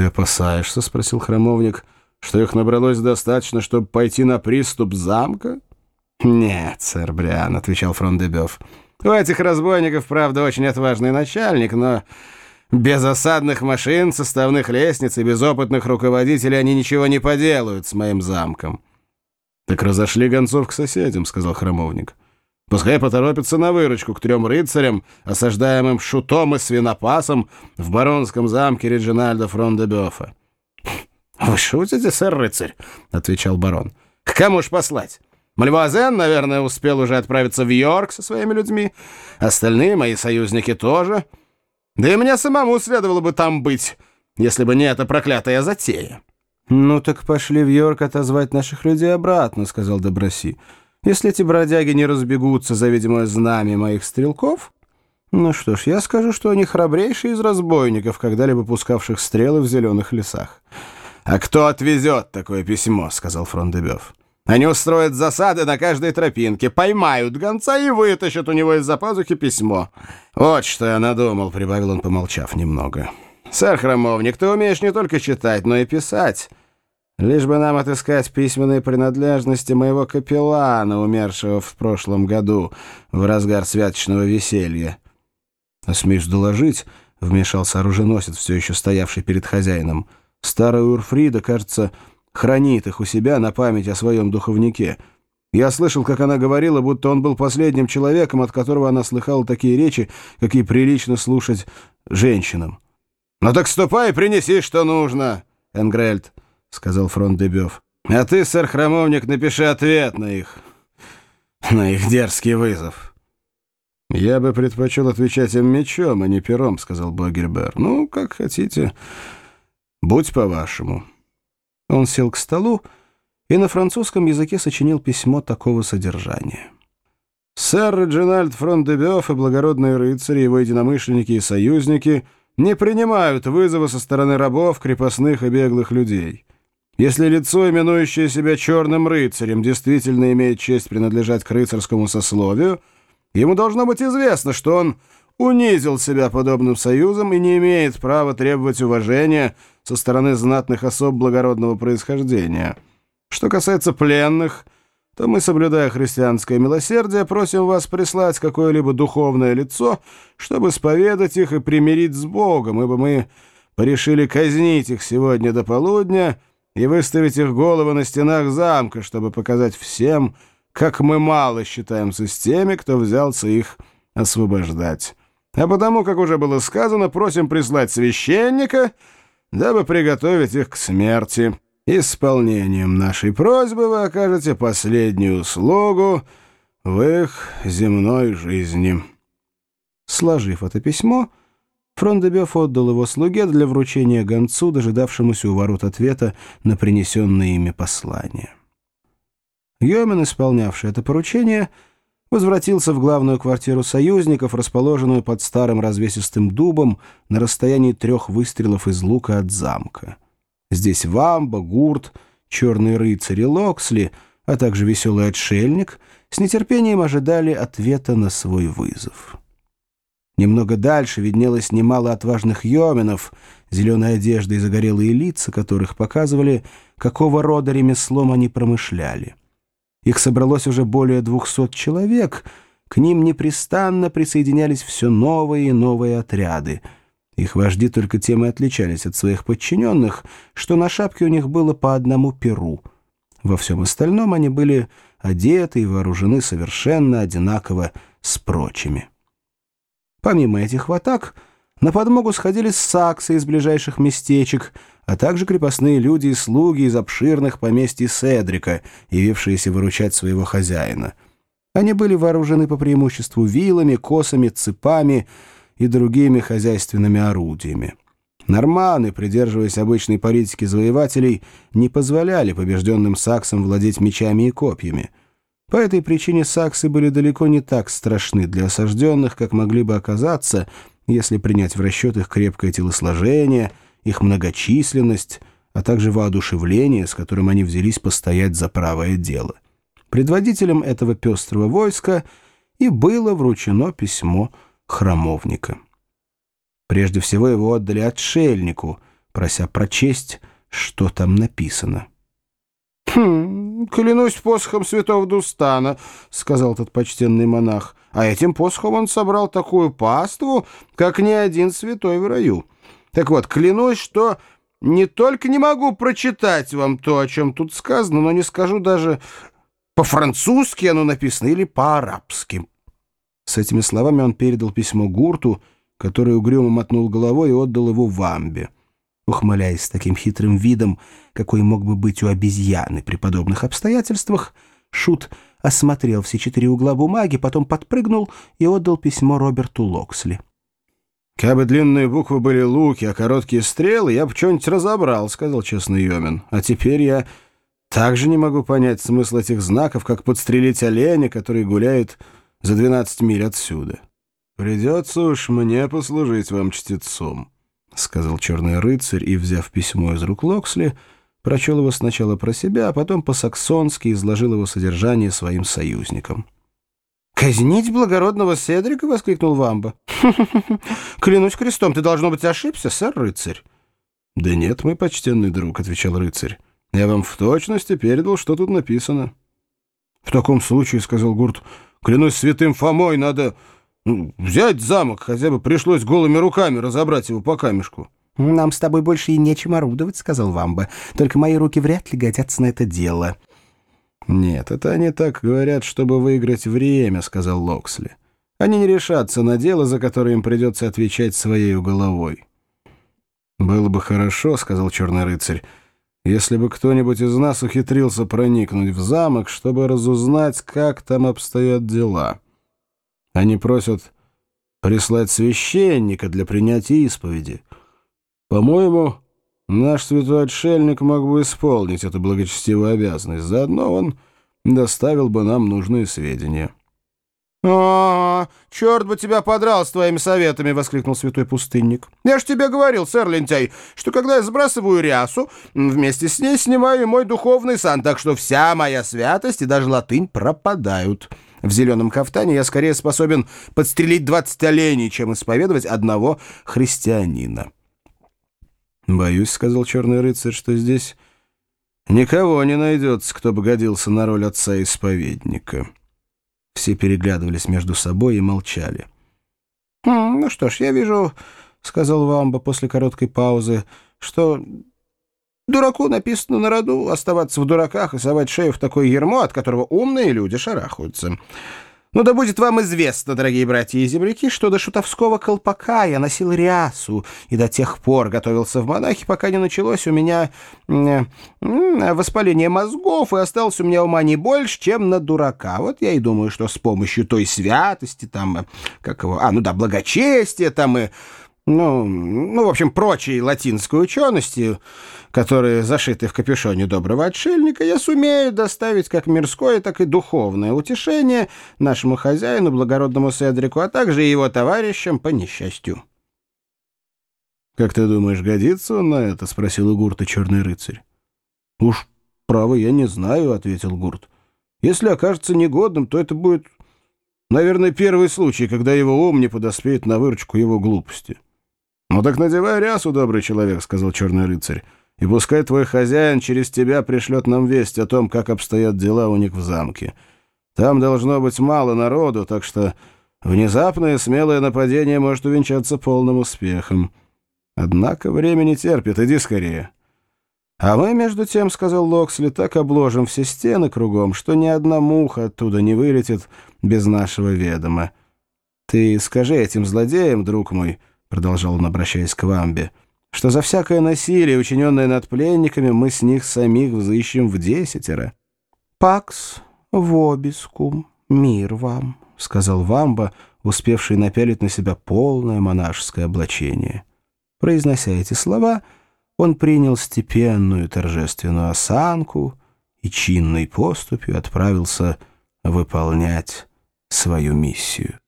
«Ты опасаешься?» — спросил храмовник. «Что их набралось достаточно, чтобы пойти на приступ замка?» «Нет, сэр Бриан», — отвечал Фрондебёв. «У этих разбойников, правда, очень отважный начальник, но без осадных машин, составных лестниц и безопытных руководителей они ничего не поделают с моим замком». «Так разошли гонцов к соседям», — сказал храмовник. «Пускай поторопятся на выручку к трем рыцарям, осаждаемым шутом и свинопасом в баронском замке Реджинальда Фрондебёфа». «Вы шутите, сэр рыцарь?» — отвечал барон. «К кому ж послать? Мальвуазен, наверное, успел уже отправиться в Йорк со своими людьми. Остальные мои союзники тоже. Да и мне самому следовало бы там быть, если бы не эта проклятая затея». «Ну так пошли в Йорк отозвать наших людей обратно», — сказал Доброси. «Если эти бродяги не разбегутся за видимое знамя моих стрелков...» «Ну что ж, я скажу, что они храбрейшие из разбойников, когда-либо пускавших стрелы в зеленых лесах». «А кто отвезет такое письмо?» — сказал Фрондебёв. «Они устроят засады на каждой тропинке, поймают гонца и вытащат у него из-за пазухи письмо. Вот что я надумал», — прибавил он, помолчав немного. «Сэр Хромовник, ты умеешь не только читать, но и писать. Лишь бы нам отыскать письменные принадлежности моего капеллана, умершего в прошлом году, в разгар святочного веселья». «Осмеюсь доложить», — вмешался оруженосец, все еще стоявший перед хозяином, — Старая Урфрида, кажется, хранит их у себя на память о своем духовнике. Я слышал, как она говорила, будто он был последним человеком, от которого она слыхала такие речи, какие прилично слушать женщинам. «Ну так ступай принеси, что нужно, Энгрельд», — сказал фронт Дебёв. «А ты, сэр Храмовник, напиши ответ на их... на их дерзкий вызов». «Я бы предпочел отвечать им мечом, а не пером», — сказал Богербер. «Ну, как хотите». «Будь по-вашему». Он сел к столу и на французском языке сочинил письмо такого содержания. «Сэр Реджинальд Фрондебёв и благородные рыцари, его единомышленники и союзники не принимают вызова со стороны рабов, крепостных и беглых людей». Если лицо, именующее себя черным рыцарем, действительно имеет честь принадлежать к рыцарскому сословию, ему должно быть известно, что он унизил себя подобным союзом и не имеет права требовать уважения со стороны знатных особ благородного происхождения. Что касается пленных, то мы, соблюдая христианское милосердие, просим вас прислать какое-либо духовное лицо, чтобы споведать их и примирить с Богом, ибо мы порешили казнить их сегодня до полудня и выставить их головы на стенах замка, чтобы показать всем, как мы мало считаемся с теми, кто взялся их освобождать». А потому, как уже было сказано, просим прислать священника, дабы приготовить их к смерти. Исполнением нашей просьбы вы окажете последнюю услугу в их земной жизни». Сложив это письмо, Фрондебёв отдал его слуге для вручения гонцу, дожидавшемуся у ворот ответа на принесенное ими послание. Йомен, исполнявший это поручение, — возвратился в главную квартиру союзников, расположенную под старым развесистым дубом на расстоянии трех выстрелов из лука от замка. Здесь Вамба, Гурт, Черный рыцарь и Локсли, а также веселый отшельник с нетерпением ожидали ответа на свой вызов. Немного дальше виднелось немало отважных йоменов, зеленая одежда и загорелые лица которых показывали, какого рода ремеслом они промышляли. Их собралось уже более двухсот человек, к ним непрестанно присоединялись все новые и новые отряды. Их вожди только тем и отличались от своих подчиненных, что на шапке у них было по одному перу. Во всем остальном они были одеты и вооружены совершенно одинаково с прочими. Помимо этих атак, на подмогу сходили саксы из ближайших местечек — а также крепостные люди и слуги из обширных поместий Седрика, явившиеся выручать своего хозяина. Они были вооружены по преимуществу вилами, косами, цепами и другими хозяйственными орудиями. Норманы, придерживаясь обычной политики завоевателей, не позволяли побежденным саксам владеть мечами и копьями. По этой причине саксы были далеко не так страшны для осажденных, как могли бы оказаться, если принять в расчет их крепкое телосложение — их многочисленность, а также воодушевление, с которым они взялись постоять за правое дело. Предводителем этого пестрого войска и было вручено письмо храмовника. Прежде всего его отдали отшельнику, прося прочесть, что там написано. «Хм, клянусь посохом святого Дустана», — сказал тот почтенный монах, «а этим посохом он собрал такую паству, как ни один святой в раю. Так вот, клянусь, что не только не могу прочитать вам то, о чем тут сказано, но не скажу даже по-французски оно написано или по-арабски». С этими словами он передал письмо Гурту, который угрюмо мотнул головой и отдал его Вамбе. Ухмыляясь с таким хитрым видом, какой мог бы быть у обезьяны при подобных обстоятельствах, Шут осмотрел все четыре угла бумаги, потом подпрыгнул и отдал письмо Роберту Локсли. «Кабы длинные буквы были луки, а короткие стрелы, я бы что-нибудь разобрал», — сказал честный Йомин. «А теперь я также не могу понять смысл этих знаков, как подстрелить оленя, который гуляет за 12 миль отсюда. Придется уж мне послужить вам чтецом». — сказал черный рыцарь и, взяв письмо из рук Локсли, прочел его сначала про себя, а потом по-саксонски изложил его содержание своим союзникам. «Казнить благородного Седрика?» — воскликнул Вамба. «Клянусь крестом, ты, должно быть, ошибся, сэр-рыцарь». «Да нет, мой почтенный друг», — отвечал рыцарь. «Я вам в точности передал, что тут написано». «В таком случае, — сказал Гурт, — клянусь святым Фомой, надо взять замок, хотя бы пришлось голыми руками разобрать его по камешку. «Нам с тобой больше и нечем орудовать», — сказал Вамба. «Только мои руки вряд ли годятся на это дело». «Нет, это они так говорят, чтобы выиграть время», — сказал Локсли. «Они не решатся на дело, за которое им придется отвечать своей головой». «Было бы хорошо», — сказал черный рыцарь, «если бы кто-нибудь из нас ухитрился проникнуть в замок, чтобы разузнать, как там обстоят дела». Они просят прислать священника для принятия исповеди. По-моему, наш святой отшельник мог бы исполнить эту благочестивую обязанность. Заодно он доставил бы нам нужные сведения». «А, черт бы тебя подрал с твоими советами!» — воскликнул святой пустынник. «Я ж тебе говорил, сэр Лентяй, что когда я сбрасываю рясу, вместе с ней снимаю и мой духовный сан, так что вся моя святость и даже латынь пропадают». В зеленом кафтане я скорее способен подстрелить 20 оленей, чем исповедовать одного христианина. «Боюсь», — сказал черный рыцарь, — «что здесь никого не найдется, кто бы годился на роль отца-исповедника». Все переглядывались между собой и молчали. «Хм, «Ну что ж, я вижу», — сказал Вамба после короткой паузы, — «что Дураку написано на роду оставаться в дураках и совать шею в такое ермо, от которого умные люди шарахаются. Ну да будет вам известно, дорогие братья и земляки, что до шутовского колпака я носил рясу и до тех пор готовился в монахи, пока не началось у меня воспаление мозгов и осталось у меня ума не больше, чем на дурака. Вот я и думаю, что с помощью той святости там, э, как его, а, ну да, благочестия там и ну, ну, в общем, прочей латинской учености, которые зашиты в капюшоне доброго отшельника, я сумею доставить как мирское, так и духовное утешение нашему хозяину, благородному Седрику, а также его товарищам по несчастью. «Как ты думаешь, годится он на это?» — спросил Гурта черный рыцарь. «Уж, право, я не знаю», — ответил Гурт. «Если окажется негодным, то это будет, наверное, первый случай, когда его ум не подоспеет на выручку его глупости». «Ну так надевай рясу, добрый человек», — сказал черный рыцарь, «и пускай твой хозяин через тебя пришлет нам весть о том, как обстоят дела у них в замке. Там должно быть мало народу, так что внезапное смелое нападение может увенчаться полным успехом. Однако время не терпит, иди скорее». «А мы, между тем, — сказал Локсли, — так обложим все стены кругом, что ни одна муха оттуда не вылетит без нашего ведома. Ты скажи этим злодеям, друг мой, — продолжал он, обращаясь к Вамбе, что за всякое насилие, учиненное над пленниками, мы с них самих взыщем в десятеро. «Пакс вобискум, мир вам», — сказал Вамба, успевший напялить на себя полное монашеское облачение. Произнося эти слова, он принял степенную торжественную осанку и чинной поступью отправился выполнять свою миссию.